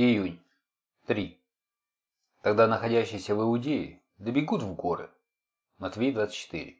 Июнь. 3. Тогда находящиеся в Иудее добегут в горы. Матвей 24.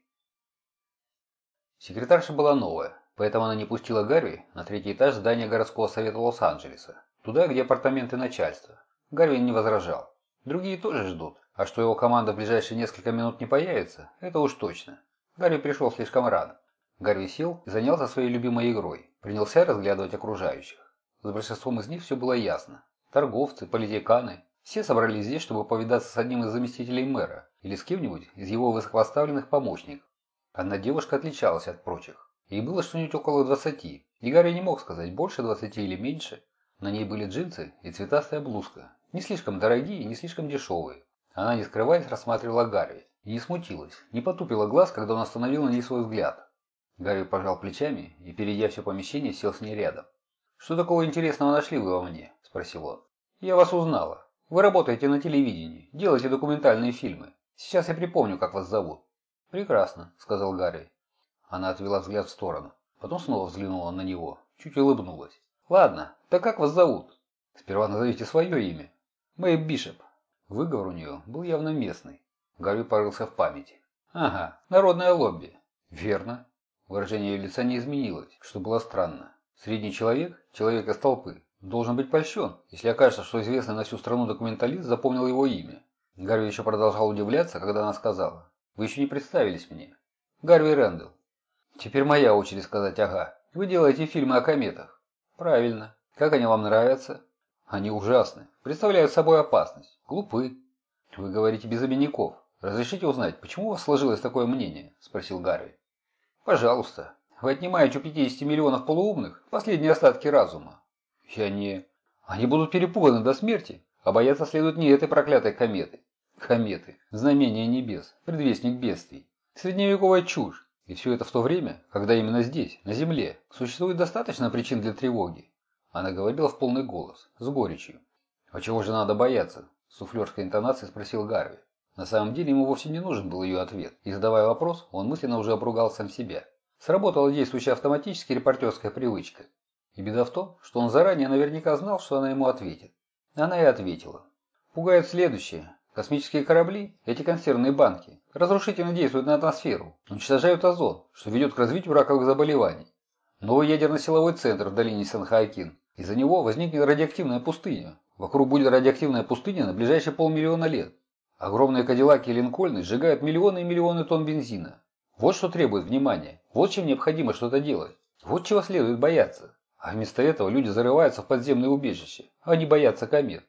Секретарша была новая, поэтому она не пустила Гарви на третий этаж здания городского совета Лос-Анджелеса, туда, где апартаменты начальства. Гарви не возражал. Другие тоже ждут, а что его команда в ближайшие несколько минут не появится, это уж точно. Гарви пришел слишком рано. Гарви сел и занялся своей любимой игрой, принялся разглядывать окружающих. С большинством из них все было ясно. Торговцы, политиканы, все собрались здесь, чтобы повидаться с одним из заместителей мэра или с кем-нибудь из его высокопоставленных помощников. Одна девушка отличалась от прочих. Ей было что-нибудь около двадцати, и Гарри не мог сказать, больше двадцати или меньше. На ней были джинсы и цветастая блузка, не слишком дорогие и не слишком дешевые. Она, не скрываясь, рассматривала Гарри и не смутилась, не потупила глаз, когда он остановил на ней свой взгляд. Гарри пожал плечами и, перейдя все помещение, сел с ней рядом. «Что такого интересного нашли вы во мне?» – спросил он. «Я вас узнала. Вы работаете на телевидении, делаете документальные фильмы. Сейчас я припомню, как вас зовут». «Прекрасно», – сказал Гарри. Она отвела взгляд в сторону. Потом снова взглянула на него, чуть улыбнулась. «Ладно, так как вас зовут?» «Сперва назовите свое имя». «Мэйб Бишоп». Выговор у нее был явно местный. Гарри порылся в памяти. «Ага, народное лобби». «Верно». Выражение ее лица не изменилось, что было странно. Средний человек, человек из толпы, должен быть польщен, если окажется, что известный на всю страну документалист запомнил его имя. Гарви еще продолжал удивляться, когда она сказала, «Вы еще не представились мне». «Гарви Рэндалл». «Теперь моя очередь сказать «ага». Вы делаете фильмы о кометах». «Правильно. Как они вам нравятся?» «Они ужасны. Представляют собой опасность. Глупы». «Вы говорите без обиняков. Разрешите узнать, почему у вас сложилось такое мнение?» – спросил Гарви. «Пожалуйста. Вы отнимаете у 50 миллионов полуумных последние остатки разума. Я не... Они будут перепуганы до смерти, а бояться следует не этой проклятой кометы. Кометы. Знамение небес. Предвестник бедствий. Средневековая чушь. И все это в то время, когда именно здесь, на Земле, существует достаточно причин для тревоги. Она говорила в полный голос, с горечью. «А чего же надо бояться?» – с суфлерской интонацией спросил Гарви. На самом деле ему вовсе не нужен был ее ответ, и задавая вопрос, он мысленно уже обругал сам себя. Сработала действующая автоматически репортерская привычка. И беда в том, что он заранее наверняка знал, что она ему ответит. Она и ответила. Пугает следующее. Космические корабли, эти консервные банки, разрушительно действуют на атмосферу, уничтожают озон, что ведет к развитию раковых заболеваний. Новый ядерно-силовой центр в долине Сан-Хоакин. Из-за него возникнет радиоактивная пустыня. Вокруг будет радиоактивная пустыня на ближайшие полмиллиона лет. Огромные кадиллаки и линкольны сжигают миллионы и миллионы тонн бензина. Вот что требует внимания. Вот чем необходимо что-то делать. Вот чего следует бояться. А вместо этого люди зарываются в подземные убежища. Они боятся комет.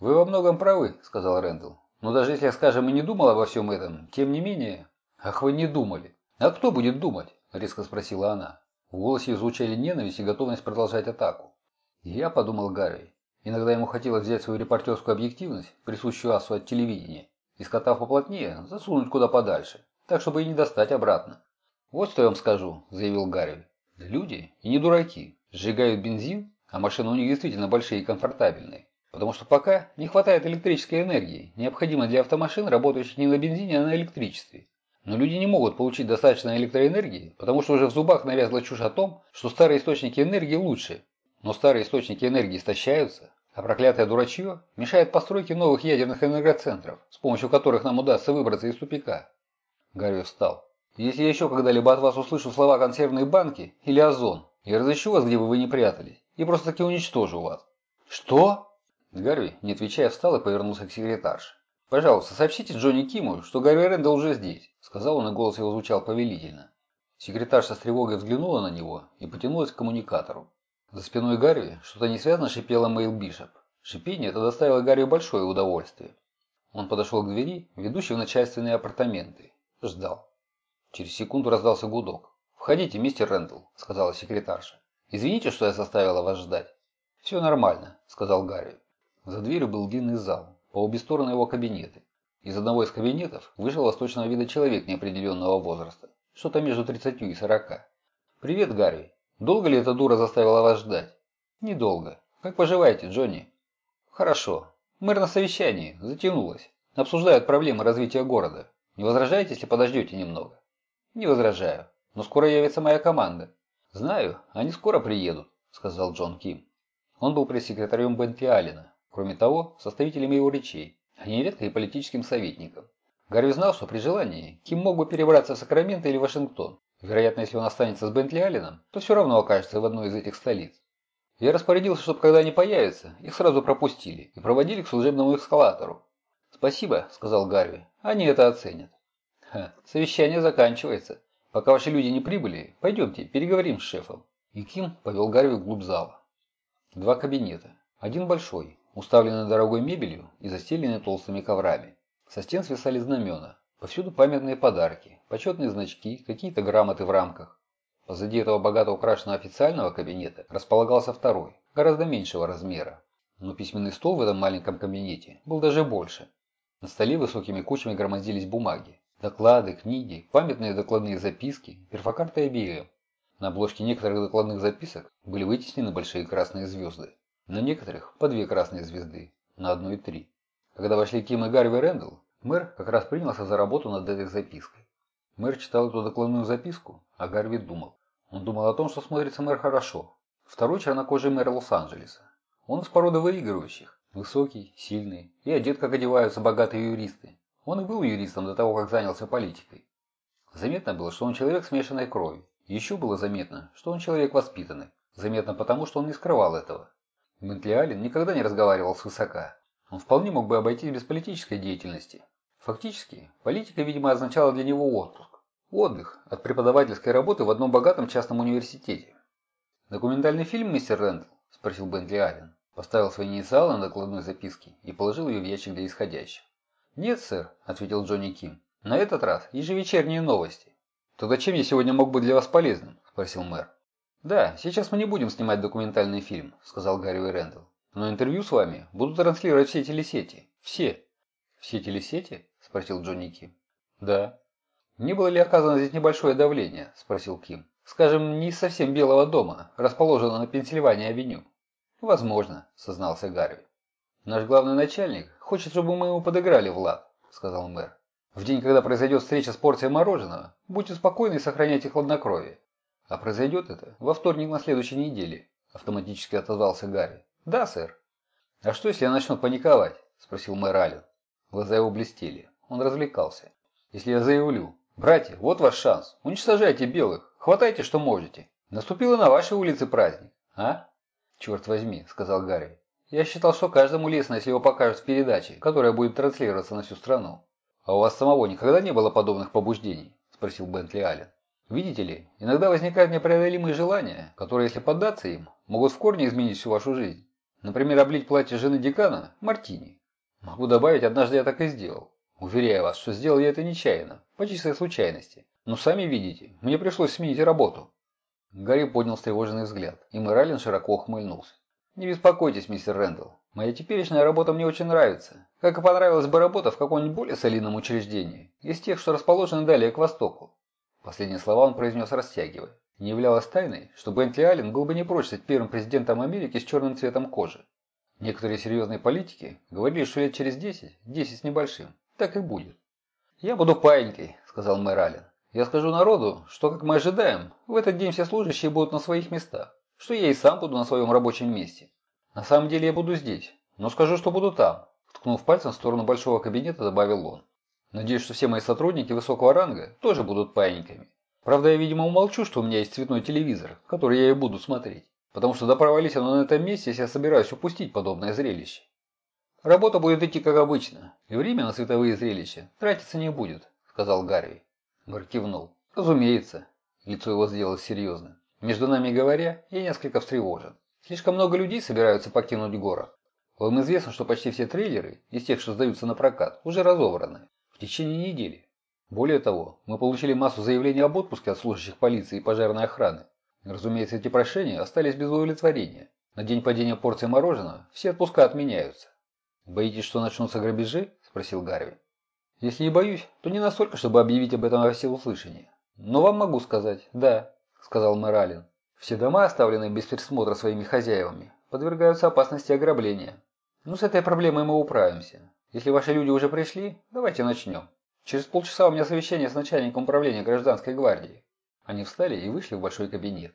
«Вы во многом правы», — сказал Рэндалл. «Но даже если я, скажем, и не думал обо всем этом, тем не менее...» «Ах, вы не думали!» «А кто будет думать?» — резко спросила она. В голосе звучали ненависть и готовность продолжать атаку. я подумал Гарри. Иногда ему хотелось взять свою репортерскую объективность, присущую асу от телевидения, и, скотав поплотнее, засунуть куда подальше так чтобы и не достать обратно. «Вот что я вам скажу», – заявил Гарри. «Люди, и не дураки, сжигают бензин, а машины у них действительно большие и комфортабельные, потому что пока не хватает электрической энергии, необходимой для автомашин, работающих не на бензине, а на электричестве. Но люди не могут получить достаточно электроэнергии, потому что уже в зубах навязла чушь о том, что старые источники энергии лучше. Но старые источники энергии истощаются, а проклятое дурачье мешает постройке новых ядерных энергоцентров, с помощью которых нам удастся выбраться из тупика. Гарри встал. «Если я еще когда-либо от вас услышу слова «консервные банки» или «озон», я разыщу вас, где бы вы ни прятались, и просто-таки уничтожу вас». «Что?» Гарри, не отвечая, встал и повернулся к секретарше. «Пожалуйста, сообщите Джонни Киму, что Гарри Рэндалл уже здесь», сказал он, и голос его звучал повелительно. Секретарша с тревогой взглянула на него и потянулась к коммуникатору. За спиной Гарри что-то несвязно шипело Мэйл Бишоп. Шипение это доставило Гарри большое удовольствие. Он подошел к двери, ведущей в начальственные апартаменты, Ждал. Через секунду раздался гудок. «Входите, мистер Рэндалл», — сказала секретарша. «Извините, что я заставила вас ждать». «Все нормально», — сказал Гарри. За дверью был длинный зал, по обе стороны его кабинеты. Из одного из кабинетов вышел восточного вида человек неопределенного возраста, что-то между 30 и 40. «Привет, Гарри. Долго ли эта дура заставила вас ждать?» «Недолго. Как поживаете, Джонни?» «Хорошо. Мэр на совещании. Затянулось. Обсуждают проблемы развития города. Не возражаете, если подождете немного? Не возражаю. Но скоро явится моя команда. Знаю, они скоро приедут, сказал Джон Ким. Он был пресс-секретарем Бентли Аллена, кроме того, составителем его речей, а нередко и политическим советником. Гарви знал, что при желании Ким мог бы перебраться в Сакраменто или Вашингтон. Вероятно, если он останется с Бентли Алленом, то все равно окажется в одной из этих столиц. Я распорядился, чтобы когда они появятся, их сразу пропустили и проводили к служебному эскалатору. «Спасибо», — сказал Гарви, — «они это оценят». Ха, совещание заканчивается. Пока ваши люди не прибыли, пойдемте, переговорим с шефом. И Ким повел Гарви вглубь зала. Два кабинета. Один большой, уставленный дорогой мебелью и застеленный толстыми коврами. Со стен свисали знамена. Повсюду памятные подарки, почетные значки, какие-то грамоты в рамках. Позади этого богато украшенного официального кабинета располагался второй, гораздо меньшего размера. Но письменный стол в этом маленьком кабинете был даже больше. На столе высокими кучами громоздились бумаги. Доклады, книги, памятные докладные записки, перфокарты обеих. На обложке некоторых докладных записок были вытеснены большие красные звезды. На некоторых по две красные звезды, на одной три. Когда вошли Ким и Гарви Рэндалл, мэр как раз принялся за работу над этой запиской. Мэр читал эту докладную записку, а Гарви думал. Он думал о том, что смотрится мэр хорошо. Второй чернокожий мэр Лос-Анджелеса. Он из породы выигрывающих. Высокий, сильный и одет, как одеваются богатые юристы. Он и был юристом до того, как занялся политикой. Заметно было, что он человек смешанной крови. Еще было заметно, что он человек воспитанный. Заметно потому, что он не скрывал этого. Бентли Аллен никогда не разговаривал свысока. Он вполне мог бы обойтись без политической деятельности. Фактически, политика, видимо, означала для него отпуск. Отдых от преподавательской работы в одном богатом частном университете. «Документальный фильм, мистер Рэндл?» – спросил Бентли Аллен. Поставил свои инициалы на докладной записке и положил ее в ящик для исходящих. «Нет, сэр», – ответил Джонни Ким. «На этот раз ежевечерние новости». «Тогда чем я сегодня мог быть для вас полезным?» – спросил мэр. «Да, сейчас мы не будем снимать документальный фильм», – сказал Гарри Рэндл. «Но интервью с вами будут транслировать все телесети. Все». «Все телесети?» – спросил Джонни Ким. «Да». «Не было ли оказано здесь небольшое давление?» – спросил Ким. «Скажем, не из совсем Белого дома, расположенного на Пенсильвании-авеню». «Возможно», – сознался Гарви. «Наш главный начальник хочет, чтобы мы ему подыграли, Влад», – сказал мэр. «В день, когда произойдет встреча с порцией мороженого, будьте спокойны и сохраняйте хладнокровие». «А произойдет это во вторник на следующей неделе», – автоматически отозвался Гарри. «Да, сэр». «А что, если я начну паниковать?» – спросил мэр Аллен. Глаза его блестели. Он развлекался. «Если я заявлю, братья, вот ваш шанс, уничтожайте белых, хватайте, что можете. Наступил и на вашей улице праздник, а?» «Черт возьми», – сказал Гарри. «Я считал, что каждому лестно, если его покажут в передаче, которая будет транслироваться на всю страну». «А у вас самого никогда не было подобных побуждений?» – спросил Бентли Аллен. Видите ли, иногда возникают непреодолимые желания, которые, если поддаться им, могут в корне изменить всю вашу жизнь. Например, облить платье жены декана мартини. Могу добавить, однажды я так и сделал. Уверяю вас, что сделал я это нечаянно, по чистой случайности. Но сами видите, мне пришлось сменить работу. Гарри поднял встревоженный взгляд, и Мэралин широко ухмыльнулся. «Не беспокойтесь, мистер Рэндалл. Моя теперешняя работа мне очень нравится. Как и понравилась бы работа в каком-нибудь более солидном учреждении, из тех, что расположены далее к востоку. Последние слова он произнес растягивая. Не являлось тайной, что Бентли Аллен был бы не прочь стать первым президентом Америки с черным цветом кожи. Некоторые серьезные политики говорили, что лет через 10, 10 с небольшим, так и будет. «Я буду паинькой», – сказал мэр Аллен. «Я скажу народу, что, как мы ожидаем, в этот день все служащие будут на своих местах, что я и сам буду на своем рабочем месте. На самом деле я буду здесь, но скажу, что буду там», – ткнув пальцем в сторону большого кабинета, добавил он. Надеюсь, что все мои сотрудники высокого ранга тоже будут паиньками. Правда, я, видимо, умолчу, что у меня есть цветной телевизор, который я и буду смотреть. Потому что да провались оно на этом месте, если я собираюсь упустить подобное зрелище. Работа будет идти как обычно, и время на световые зрелища тратиться не будет, сказал Гарри. Мэр кивнул. Разумеется. Лицо его сделалось серьезным. Между нами говоря, я несколько встревожен. Слишком много людей собираются покинуть город. Вам известно, что почти все трейлеры, из тех, что сдаются на прокат, уже разобраны в течение недели. Более того, мы получили массу заявлений об отпуске от служащих полиции и пожарной охраны. Разумеется, эти прошения остались без удовлетворения. На день падения порции мороженого все отпуска отменяются. «Боитесь, что начнутся грабежи?» – спросил Гарви. «Если не боюсь, то не настолько, чтобы объявить об этом во всеуслышание. Но вам могу сказать, да», – сказал Мэралин. «Все дома, оставленные без присмотра своими хозяевами, подвергаются опасности ограбления. Ну, с этой проблемой мы управимся. Если ваши люди уже пришли, давайте начнем. Через полчаса у меня совещание с начальником управления гражданской гвардии. Они встали и вышли в большой кабинет.